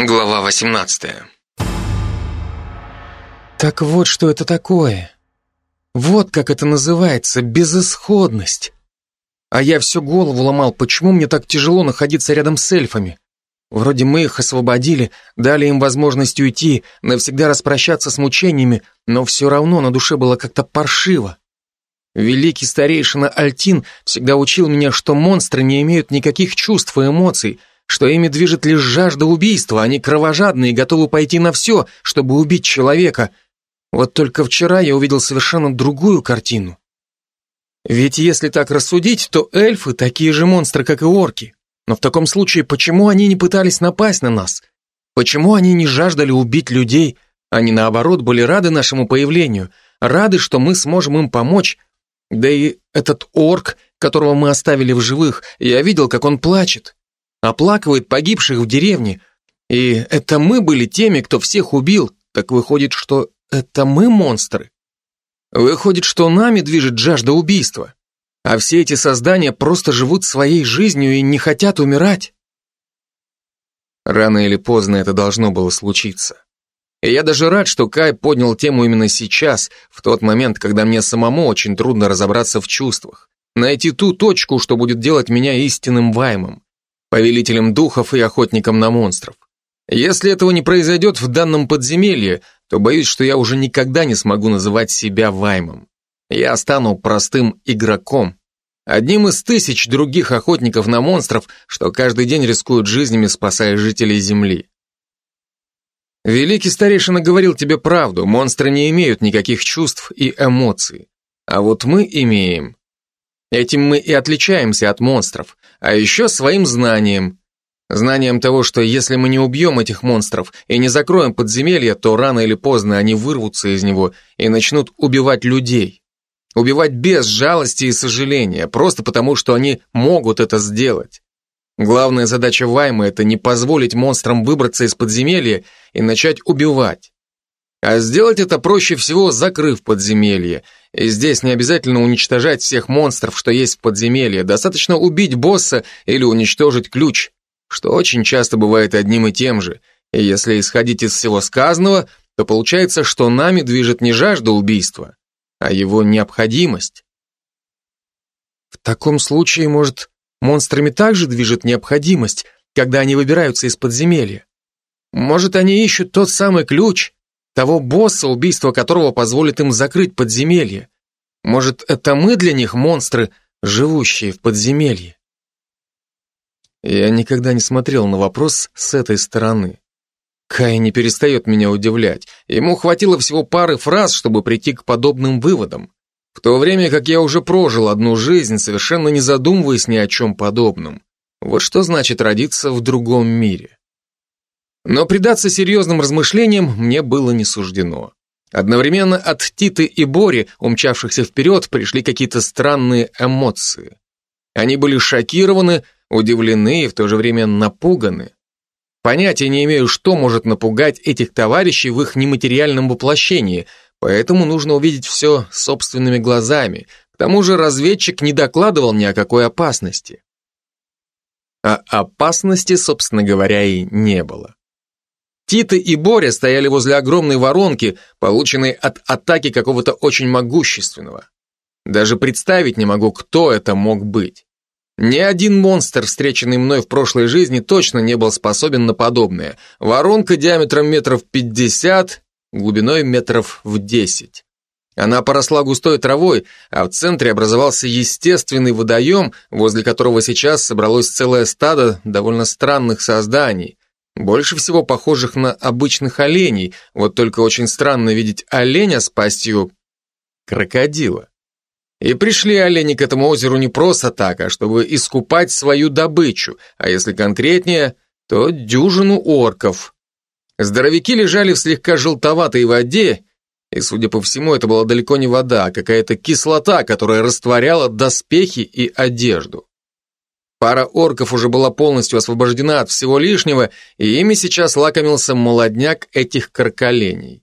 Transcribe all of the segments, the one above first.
Глава 18 Так вот, что это такое. Вот как это называется, безысходность. А я всю голову ломал, почему мне так тяжело находиться рядом с эльфами. Вроде мы их освободили, дали им возможность уйти, навсегда распрощаться с мучениями, но все равно на душе было как-то паршиво. Великий старейшина Альтин всегда учил меня, что монстры не имеют никаких чувств и эмоций, что ими движет лишь жажда убийства, они кровожадные и готовы пойти на все, чтобы убить человека. Вот только вчера я увидел совершенно другую картину. Ведь если так рассудить, то эльфы такие же монстры, как и орки. Но в таком случае, почему они не пытались напасть на нас? Почему они не жаждали убить людей? Они, наоборот, были рады нашему появлению, рады, что мы сможем им помочь. Да и этот орк, которого мы оставили в живых, я видел, как он плачет оплакивает погибших в деревне. И это мы были теми, кто всех убил. Так выходит, что это мы монстры. Выходит, что нами движет жажда убийства. А все эти создания просто живут своей жизнью и не хотят умирать. Рано или поздно это должно было случиться. И я даже рад, что Кай поднял тему именно сейчас, в тот момент, когда мне самому очень трудно разобраться в чувствах. Найти ту точку, что будет делать меня истинным ваймом повелителем духов и охотником на монстров. Если этого не произойдет в данном подземелье, то боюсь, что я уже никогда не смогу называть себя Ваймом. Я стану простым игроком, одним из тысяч других охотников на монстров, что каждый день рискуют жизнями, спасая жителей Земли. Великий старейшина говорил тебе правду, монстры не имеют никаких чувств и эмоций. А вот мы имеем. Этим мы и отличаемся от монстров, а еще своим знанием. Знанием того, что если мы не убьем этих монстров и не закроем подземелье, то рано или поздно они вырвутся из него и начнут убивать людей. Убивать без жалости и сожаления, просто потому, что они могут это сделать. Главная задача Ваймы – это не позволить монстрам выбраться из подземелья и начать убивать. А сделать это проще всего, закрыв подземелье. И здесь не обязательно уничтожать всех монстров, что есть в подземелье. Достаточно убить босса или уничтожить ключ, что очень часто бывает одним и тем же. И если исходить из всего сказанного, то получается, что нами движет не жажда убийства, а его необходимость. В таком случае, может, монстрами также движет необходимость, когда они выбираются из подземелья? Может, они ищут тот самый ключ, того босса, убийство которого позволит им закрыть подземелье. Может, это мы для них монстры, живущие в подземелье? Я никогда не смотрел на вопрос с этой стороны. Кай не перестает меня удивлять. Ему хватило всего пары фраз, чтобы прийти к подобным выводам. В то время как я уже прожил одну жизнь, совершенно не задумываясь ни о чем подобном. Вот что значит родиться в другом мире. Но предаться серьезным размышлениям мне было не суждено. Одновременно от Титы и Бори, умчавшихся вперед, пришли какие-то странные эмоции. Они были шокированы, удивлены и в то же время напуганы. Понятия не имею, что может напугать этих товарищей в их нематериальном воплощении, поэтому нужно увидеть все собственными глазами. К тому же разведчик не докладывал ни о какой опасности. А опасности, собственно говоря, и не было. Тита и Боря стояли возле огромной воронки, полученной от атаки какого-то очень могущественного. Даже представить не могу, кто это мог быть. Ни один монстр, встреченный мной в прошлой жизни, точно не был способен на подобное. Воронка диаметром метров 50, глубиной метров в 10. Она поросла густой травой, а в центре образовался естественный водоем, возле которого сейчас собралось целое стадо довольно странных созданий. Больше всего похожих на обычных оленей, вот только очень странно видеть оленя с пастью крокодила. И пришли олени к этому озеру не просто так, а чтобы искупать свою добычу, а если конкретнее, то дюжину орков. Здоровяки лежали в слегка желтоватой воде, и, судя по всему, это была далеко не вода, а какая-то кислота, которая растворяла доспехи и одежду. Пара орков уже была полностью освобождена от всего лишнего, и ими сейчас лакомился молодняк этих каркалений.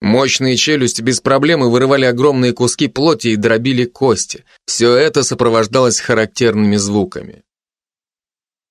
Мощные челюсти без проблемы вырывали огромные куски плоти и дробили кости. Все это сопровождалось характерными звуками.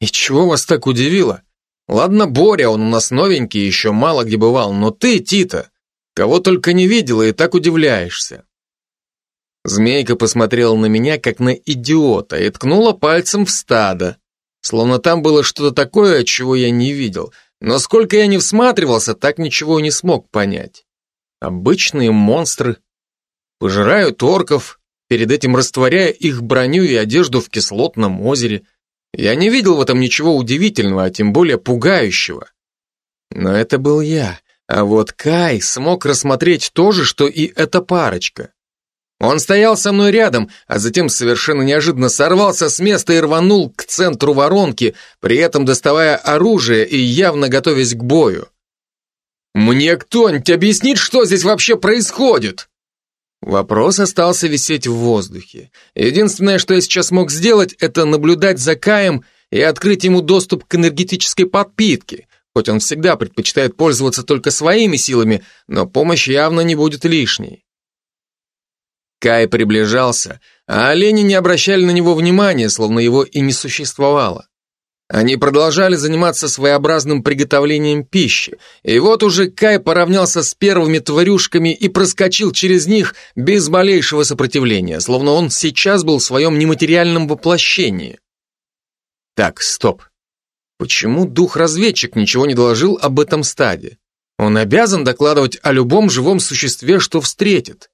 «И чего вас так удивило? Ладно, Боря, он у нас новенький, еще мало где бывал, но ты, Тита, кого только не видела и так удивляешься. Змейка посмотрела на меня, как на идиота, и ткнула пальцем в стадо. Словно там было что-то такое, чего я не видел. Но сколько я не всматривался, так ничего и не смог понять. Обычные монстры. Пожирают орков, перед этим растворяя их броню и одежду в кислотном озере. Я не видел в этом ничего удивительного, а тем более пугающего. Но это был я. А вот Кай смог рассмотреть то же, что и эта парочка. Он стоял со мной рядом, а затем совершенно неожиданно сорвался с места и рванул к центру воронки, при этом доставая оружие и явно готовясь к бою. «Мне кто-нибудь объяснит, что здесь вообще происходит?» Вопрос остался висеть в воздухе. Единственное, что я сейчас мог сделать, это наблюдать за Каем и открыть ему доступ к энергетической подпитке, хоть он всегда предпочитает пользоваться только своими силами, но помощь явно не будет лишней. Кай приближался, а олени не обращали на него внимания, словно его и не существовало. Они продолжали заниматься своеобразным приготовлением пищи, и вот уже Кай поравнялся с первыми тварюшками и проскочил через них без малейшего сопротивления, словно он сейчас был в своем нематериальном воплощении. Так, стоп. Почему дух-разведчик ничего не доложил об этом стаде? Он обязан докладывать о любом живом существе, что встретит.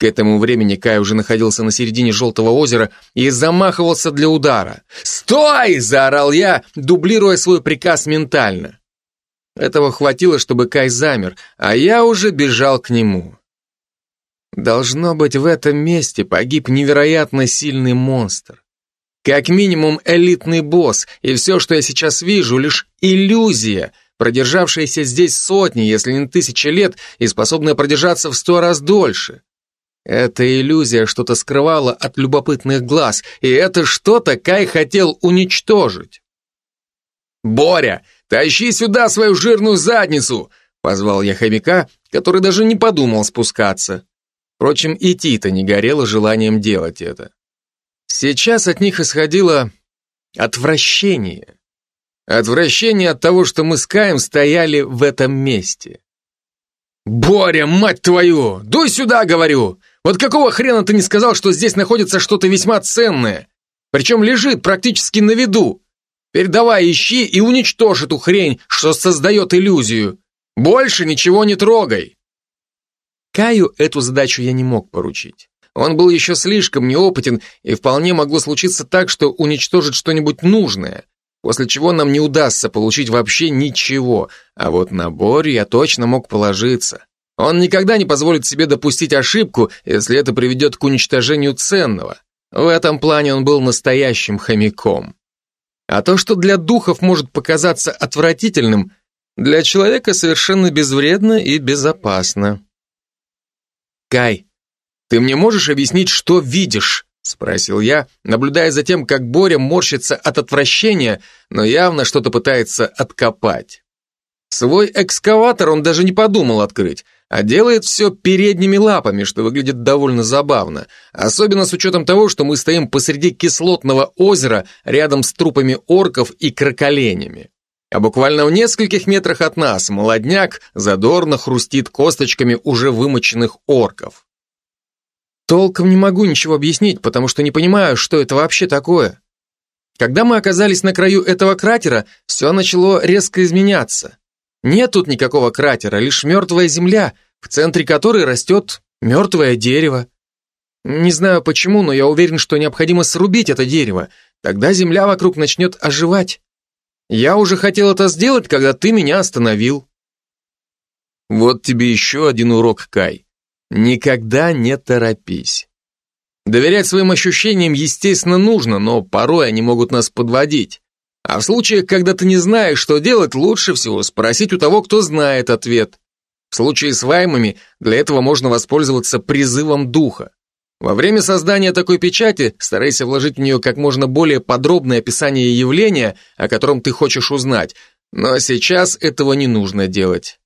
К этому времени Кай уже находился на середине Желтого озера и замахивался для удара. «Стой!» – заорал я, дублируя свой приказ ментально. Этого хватило, чтобы Кай замер, а я уже бежал к нему. Должно быть, в этом месте погиб невероятно сильный монстр. Как минимум элитный босс, и все, что я сейчас вижу, лишь иллюзия, продержавшаяся здесь сотни, если не тысячи лет, и способная продержаться в сто раз дольше. Эта иллюзия что-то скрывала от любопытных глаз, и это что-то Кай хотел уничтожить. «Боря, тащи сюда свою жирную задницу!» Позвал я хомяка, который даже не подумал спускаться. Впрочем, и Тита не горело желанием делать это. Сейчас от них исходило отвращение. Отвращение от того, что мы с Каем стояли в этом месте. «Боря, мать твою! Дуй сюда, говорю! Вот какого хрена ты не сказал, что здесь находится что-то весьма ценное? Причем лежит практически на виду. Передавай, ищи и уничтожь эту хрень, что создает иллюзию. Больше ничего не трогай. Каю эту задачу я не мог поручить. Он был еще слишком неопытен, и вполне могло случиться так, что уничтожит что-нибудь нужное, после чего нам не удастся получить вообще ничего, а вот на Борю я точно мог положиться. Он никогда не позволит себе допустить ошибку, если это приведет к уничтожению ценного. В этом плане он был настоящим хомяком. А то, что для духов может показаться отвратительным, для человека совершенно безвредно и безопасно. «Кай, ты мне можешь объяснить, что видишь?» Спросил я, наблюдая за тем, как Боря морщится от отвращения, но явно что-то пытается откопать. Свой экскаватор он даже не подумал открыть, а делает все передними лапами, что выглядит довольно забавно, особенно с учетом того, что мы стоим посреди кислотного озера рядом с трупами орков и кроколенями. А буквально в нескольких метрах от нас молодняк задорно хрустит косточками уже вымоченных орков. Толком не могу ничего объяснить, потому что не понимаю, что это вообще такое. Когда мы оказались на краю этого кратера, все начало резко изменяться. Нет тут никакого кратера, лишь мертвая земля, в центре которой растет мертвое дерево. Не знаю почему, но я уверен, что необходимо срубить это дерево, тогда земля вокруг начнет оживать. Я уже хотел это сделать, когда ты меня остановил. Вот тебе еще один урок, Кай. Никогда не торопись. Доверять своим ощущениям, естественно, нужно, но порой они могут нас подводить. А в случаях, когда ты не знаешь, что делать, лучше всего спросить у того, кто знает ответ. В случае с ваймами для этого можно воспользоваться призывом духа. Во время создания такой печати старайся вложить в нее как можно более подробное описание явления, о котором ты хочешь узнать, но сейчас этого не нужно делать.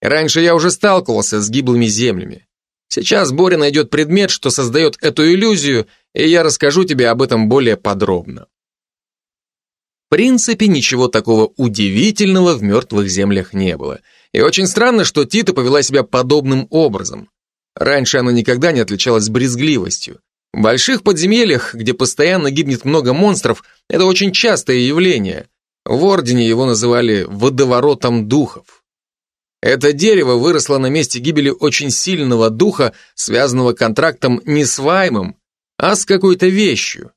Раньше я уже сталкивался с гиблыми землями. Сейчас Боря найдет предмет, что создает эту иллюзию, и я расскажу тебе об этом более подробно. Принципе, ничего такого удивительного в мертвых землях не было. И очень странно, что Тита повела себя подобным образом. Раньше она никогда не отличалась брезгливостью. В больших подземельях, где постоянно гибнет много монстров, это очень частое явление. В Ордене его называли «водоворотом духов». Это дерево выросло на месте гибели очень сильного духа, связанного контрактом не с Ваймом, а с какой-то вещью.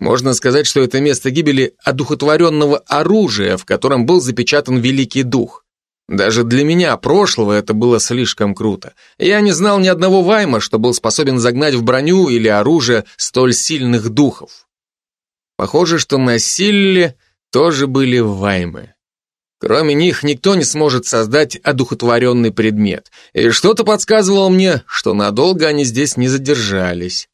Можно сказать, что это место гибели одухотворенного оружия, в котором был запечатан Великий Дух. Даже для меня, прошлого, это было слишком круто. Я не знал ни одного Вайма, что был способен загнать в броню или оружие столь сильных духов. Похоже, что на Силле тоже были Ваймы. Кроме них никто не сможет создать одухотворенный предмет. И что-то подсказывало мне, что надолго они здесь не задержались.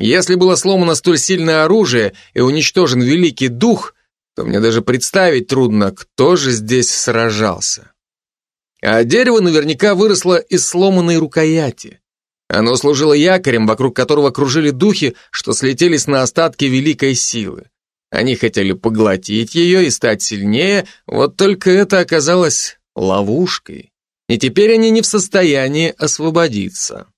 Если было сломано столь сильное оружие и уничтожен великий дух, то мне даже представить трудно, кто же здесь сражался. А дерево наверняка выросло из сломанной рукояти. Оно служило якорем, вокруг которого кружили духи, что слетелись на остатки великой силы. Они хотели поглотить ее и стать сильнее, вот только это оказалось ловушкой. И теперь они не в состоянии освободиться.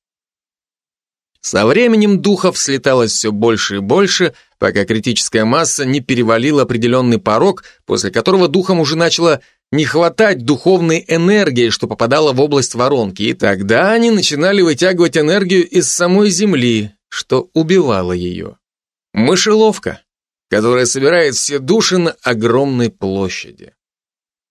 Со временем духов слеталось все больше и больше, пока критическая масса не перевалила определенный порог, после которого духам уже начало не хватать духовной энергии, что попадала в область воронки, и тогда они начинали вытягивать энергию из самой Земли, что убивало ее. Мышеловка которая собирает все души на огромной площади.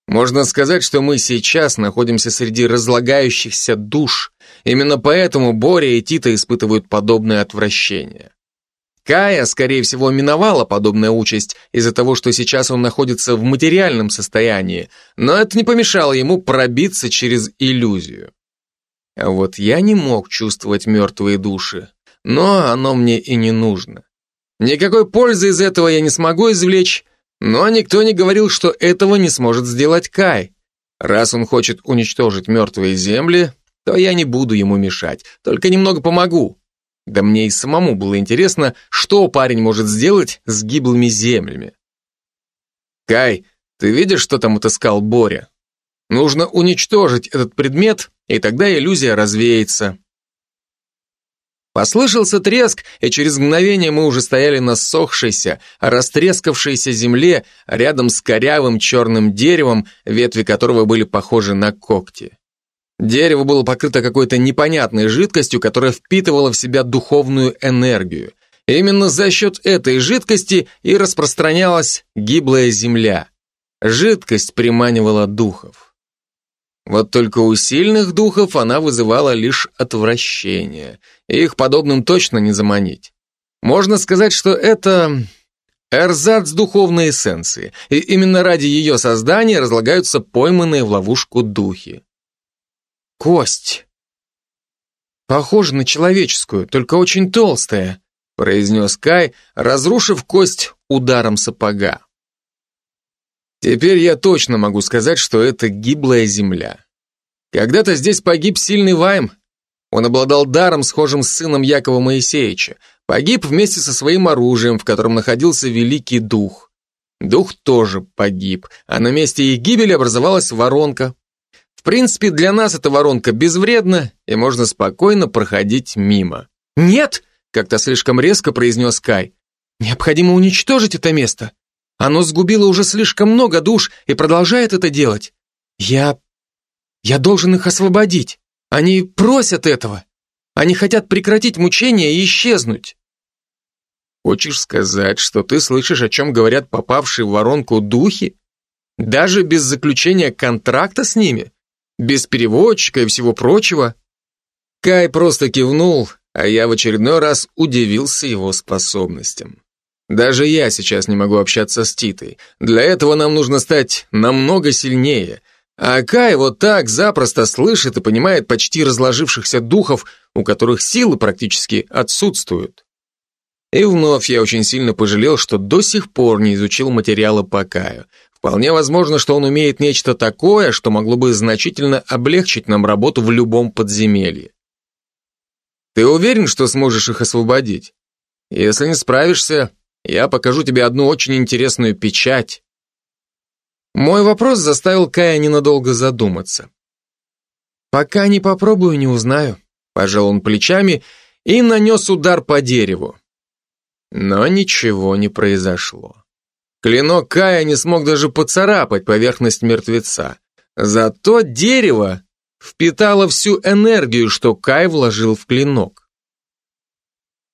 Можно сказать, что мы сейчас находимся среди разлагающихся душ. Именно поэтому Боря и Тита испытывают подобное отвращение. Кая, скорее всего, миновала подобная участь из-за того, что сейчас он находится в материальном состоянии, но это не помешало ему пробиться через иллюзию. А вот я не мог чувствовать мертвые души, но оно мне и не нужно. Никакой пользы из этого я не смогу извлечь, но никто не говорил, что этого не сможет сделать Кай. Раз он хочет уничтожить мертвые земли, то я не буду ему мешать, только немного помогу. Да мне и самому было интересно, что парень может сделать с гиблыми землями. Кай, ты видишь, что там отыскал Боря? Нужно уничтожить этот предмет, и тогда иллюзия развеется. Послышался треск, и через мгновение мы уже стояли на ссохшейся, растрескавшейся земле рядом с корявым черным деревом, ветви которого были похожи на когти. Дерево было покрыто какой-то непонятной жидкостью, которая впитывала в себя духовную энергию. Именно за счет этой жидкости и распространялась гиблая земля. Жидкость приманивала духов. Вот только у сильных духов она вызывала лишь отвращение – их подобным точно не заманить. Можно сказать, что это эрзац духовной эссенции, и именно ради ее создания разлагаются пойманные в ловушку духи. Кость. Похоже на человеческую, только очень толстая, произнес Кай, разрушив кость ударом сапога. Теперь я точно могу сказать, что это гиблая земля. Когда-то здесь погиб сильный Вайм, он обладал даром, схожим с сыном Якова Моисеевича. Погиб вместе со своим оружием, в котором находился Великий Дух. Дух тоже погиб, а на месте их гибели образовалась воронка. В принципе, для нас эта воронка безвредна, и можно спокойно проходить мимо. «Нет!» — как-то слишком резко произнес Кай. «Необходимо уничтожить это место. Оно сгубило уже слишком много душ и продолжает это делать. Я... я должен их освободить». Они просят этого. Они хотят прекратить мучения и исчезнуть. Хочешь сказать, что ты слышишь, о чем говорят попавшие в воронку духи? Даже без заключения контракта с ними? Без переводчика и всего прочего? Кай просто кивнул, а я в очередной раз удивился его способностям. Даже я сейчас не могу общаться с Титой. Для этого нам нужно стать намного сильнее, а Кай вот так запросто слышит и понимает почти разложившихся духов, у которых силы практически отсутствуют. И вновь я очень сильно пожалел, что до сих пор не изучил материалы по Каю. Вполне возможно, что он умеет нечто такое, что могло бы значительно облегчить нам работу в любом подземелье. Ты уверен, что сможешь их освободить? Если не справишься, я покажу тебе одну очень интересную печать, Мой вопрос заставил Кая ненадолго задуматься. «Пока не попробую, не узнаю», — пожал он плечами и нанес удар по дереву. Но ничего не произошло. Клинок Кая не смог даже поцарапать поверхность мертвеца. Зато дерево впитало всю энергию, что Кай вложил в клинок.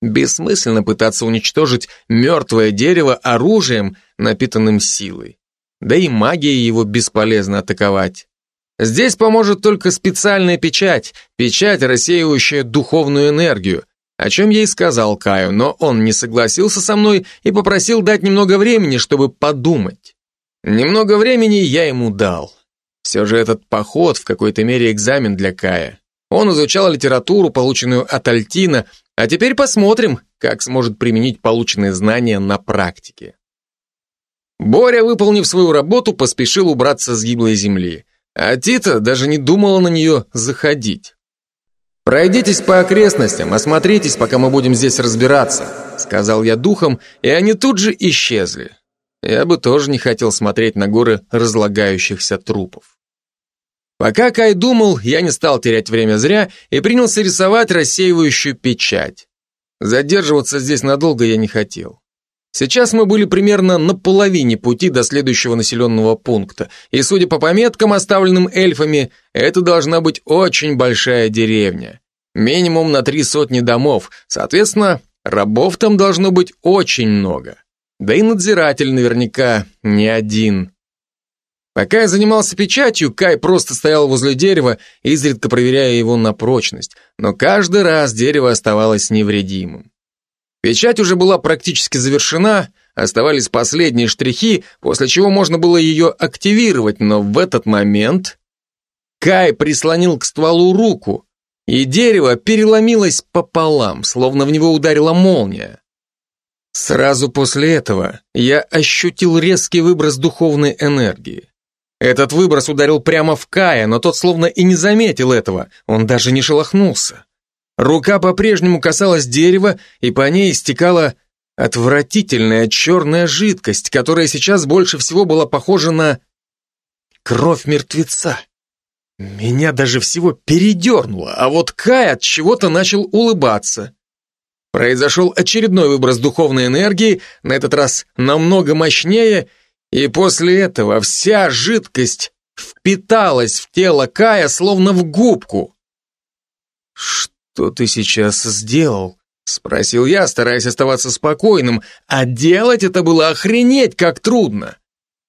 Бессмысленно пытаться уничтожить мертвое дерево оружием, напитанным силой. Да и магией его бесполезно атаковать. Здесь поможет только специальная печать, печать, рассеивающая духовную энергию, о чем я и сказал Каю, но он не согласился со мной и попросил дать немного времени, чтобы подумать. Немного времени я ему дал. Все же этот поход в какой-то мере экзамен для Кая. Он изучал литературу, полученную от Альтина, а теперь посмотрим, как сможет применить полученные знания на практике. Боря, выполнив свою работу, поспешил убраться с гиблой земли, а Тита даже не думала на нее заходить. «Пройдитесь по окрестностям, осмотритесь, пока мы будем здесь разбираться», сказал я духом, и они тут же исчезли. Я бы тоже не хотел смотреть на горы разлагающихся трупов. Пока Кай думал, я не стал терять время зря и принялся рисовать рассеивающую печать. Задерживаться здесь надолго я не хотел. Сейчас мы были примерно на половине пути до следующего населенного пункта, и, судя по пометкам, оставленным эльфами, это должна быть очень большая деревня. Минимум на три сотни домов, соответственно, рабов там должно быть очень много. Да и надзиратель наверняка не один. Пока я занимался печатью, Кай просто стоял возле дерева, изредка проверяя его на прочность, но каждый раз дерево оставалось невредимым. Печать уже была практически завершена, оставались последние штрихи, после чего можно было ее активировать, но в этот момент Кай прислонил к стволу руку, и дерево переломилось пополам, словно в него ударила молния. Сразу после этого я ощутил резкий выброс духовной энергии. Этот выброс ударил прямо в Кая, но тот словно и не заметил этого, он даже не шелохнулся. Рука по-прежнему касалась дерева, и по ней стекала отвратительная черная жидкость, которая сейчас больше всего была похожа на кровь мертвеца. Меня даже всего передернуло, а вот Кай от чего-то начал улыбаться. Произошел очередной выброс духовной энергии, на этот раз намного мощнее, и после этого вся жидкость впиталась в тело Кая словно в губку. Что? «Что ты сейчас сделал?» Спросил я, стараясь оставаться спокойным, а делать это было охренеть как трудно.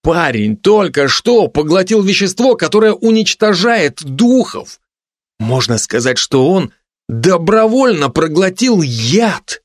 Парень только что поглотил вещество, которое уничтожает духов. Можно сказать, что он добровольно проглотил яд.